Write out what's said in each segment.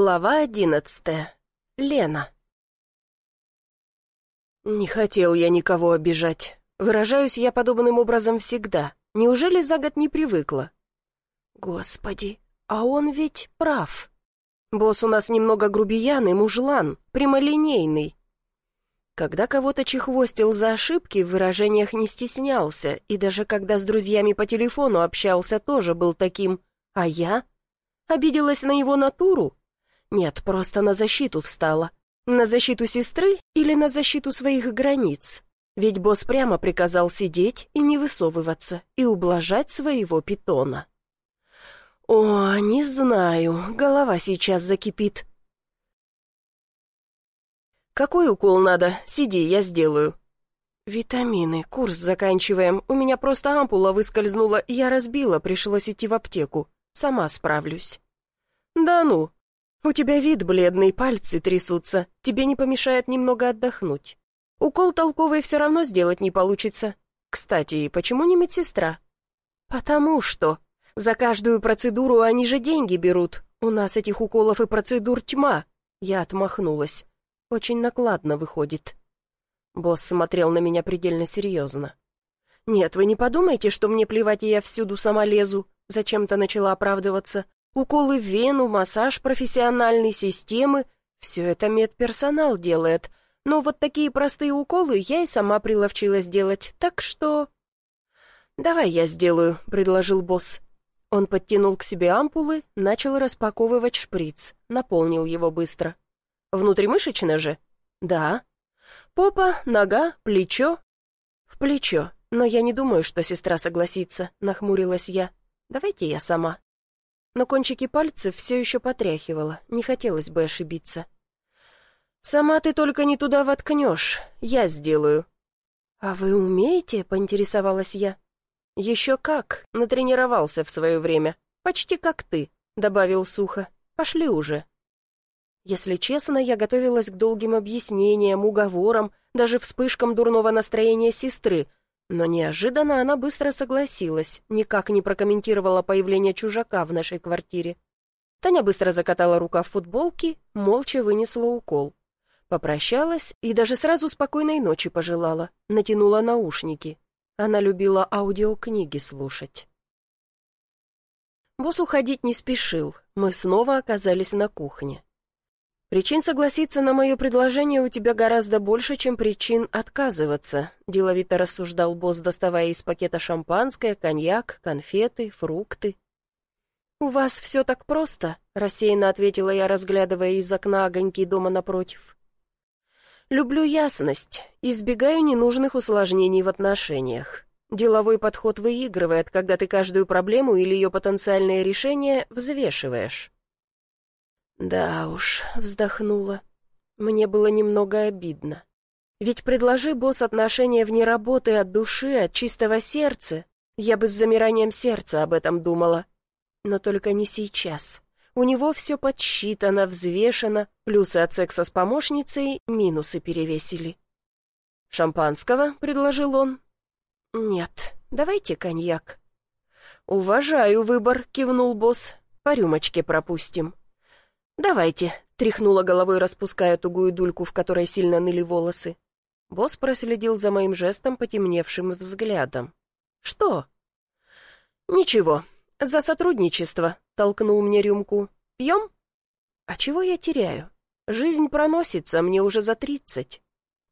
Глава одиннадцатая. Лена. Не хотел я никого обижать. Выражаюсь я подобным образом всегда. Неужели за год не привыкла? Господи, а он ведь прав. Босс у нас немного грубиян и мужлан, прямолинейный. Когда кого-то чехвостил за ошибки, в выражениях не стеснялся, и даже когда с друзьями по телефону общался, тоже был таким. А я? Обиделась на его натуру? Нет, просто на защиту встала. На защиту сестры или на защиту своих границ? Ведь босс прямо приказал сидеть и не высовываться, и ублажать своего питона. О, не знаю, голова сейчас закипит. Какой укол надо? Сиди, я сделаю. Витамины, курс заканчиваем. У меня просто ампула выскользнула, я разбила, пришлось идти в аптеку. Сама справлюсь. Да ну, «У тебя вид бледный, пальцы трясутся. Тебе не помешает немного отдохнуть. Укол толковый все равно сделать не получится. Кстати, почему не медсестра?» «Потому что. За каждую процедуру они же деньги берут. У нас этих уколов и процедур тьма». Я отмахнулась. «Очень накладно выходит». Босс смотрел на меня предельно серьезно. «Нет, вы не подумайте, что мне плевать, и я всюду сама лезу», зачем-то начала оправдываться. Уколы в вену, массаж профессиональной системы — все это медперсонал делает. Но вот такие простые уколы я и сама приловчилась делать, так что... «Давай я сделаю», — предложил босс. Он подтянул к себе ампулы, начал распаковывать шприц, наполнил его быстро. «Внутримышечно же?» «Да». «Попа, нога, плечо?» «В плечо, но я не думаю, что сестра согласится», — нахмурилась я. «Давайте я сама» но кончики пальцев все еще потряхивало, не хотелось бы ошибиться. «Сама ты только не туда воткнешь, я сделаю». «А вы умеете?» — поинтересовалась я. «Еще как, натренировался в свое время, почти как ты», — добавил сухо. «Пошли уже». Если честно, я готовилась к долгим объяснениям, уговорам, даже вспышкам дурного настроения сестры, но неожиданно она быстро согласилась, никак не прокомментировала появление чужака в нашей квартире. Таня быстро закатала рука в футболке, молча вынесла укол. Попрощалась и даже сразу спокойной ночи пожелала, натянула наушники. Она любила аудиокниги слушать. Босс уходить не спешил, мы снова оказались на кухне. «Причин согласиться на мое предложение у тебя гораздо больше, чем причин отказываться», — деловито рассуждал босс, доставая из пакета шампанское, коньяк, конфеты, фрукты. «У вас все так просто», — рассеянно ответила я, разглядывая из окна огоньки дома напротив. «Люблю ясность, избегаю ненужных усложнений в отношениях. Деловой подход выигрывает, когда ты каждую проблему или ее потенциальное решение взвешиваешь». Да уж, вздохнула. Мне было немного обидно. Ведь предложи босс отношения вне работы от души, от чистого сердца, я бы с замиранием сердца об этом думала. Но только не сейчас. У него все подсчитано, взвешено, плюсы от секса с помощницей, минусы перевесили. «Шампанского?» — предложил он. «Нет, давайте коньяк». «Уважаю выбор», — кивнул босс. «По рюмочке пропустим». «Давайте», — тряхнула головой, распуская тугую дульку, в которой сильно ныли волосы. Босс проследил за моим жестом потемневшим взглядом. «Что?» «Ничего. За сотрудничество», — толкнул мне рюмку. «Пьем?» «А чего я теряю? Жизнь проносится, мне уже за тридцать».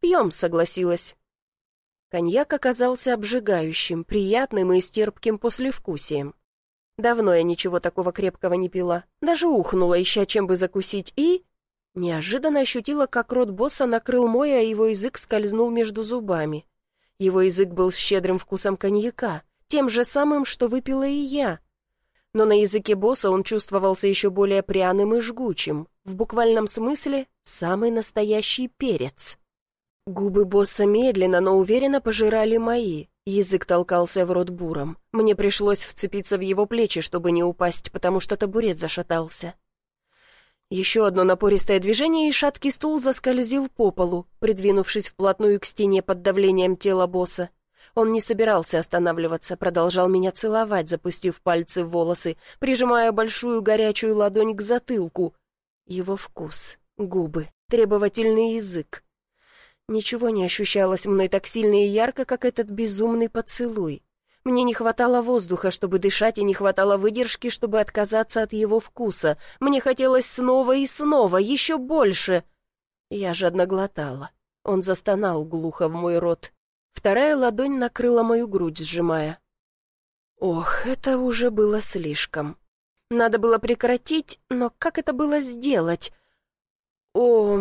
«Пьем», — согласилась. Коньяк оказался обжигающим, приятным и стерпким послевкусием. Давно я ничего такого крепкого не пила. Даже ухнула, ища чем бы закусить, и... Неожиданно ощутила, как рот босса накрыл мой, а его язык скользнул между зубами. Его язык был с щедрым вкусом коньяка, тем же самым, что выпила и я. Но на языке босса он чувствовался еще более пряным и жгучим, в буквальном смысле самый настоящий перец. Губы босса медленно, но уверенно пожирали мои, Язык толкался в рот буром. Мне пришлось вцепиться в его плечи, чтобы не упасть, потому что табурет зашатался. Еще одно напористое движение, и шаткий стул заскользил по полу, придвинувшись вплотную к стене под давлением тела босса. Он не собирался останавливаться, продолжал меня целовать, запустив пальцы в волосы, прижимая большую горячую ладонь к затылку. Его вкус, губы, требовательный язык. Ничего не ощущалось мной так сильно и ярко, как этот безумный поцелуй. Мне не хватало воздуха, чтобы дышать, и не хватало выдержки, чтобы отказаться от его вкуса. Мне хотелось снова и снова, еще больше. Я жадно глотала. Он застонал глухо в мой рот. Вторая ладонь накрыла мою грудь, сжимая. Ох, это уже было слишком. Надо было прекратить, но как это было сделать? О,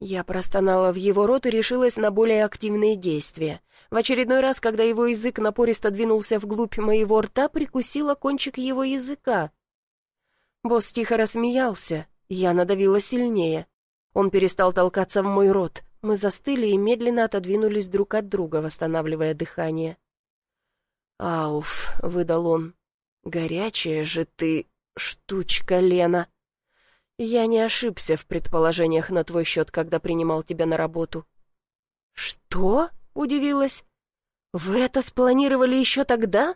я простонала в его рот и решилась на более активные действия. В очередной раз, когда его язык напористо двинулся вглубь моего рта, прикусила кончик его языка. Босс тихо рассмеялся, я надавила сильнее. Он перестал толкаться в мой рот. Мы застыли и медленно отодвинулись друг от друга, восстанавливая дыхание. «Ауф», — выдал он, — «горячая же ты штучка, Лена». «Я не ошибся в предположениях на твой счет, когда принимал тебя на работу». «Что?» — удивилась. «Вы это спланировали еще тогда?»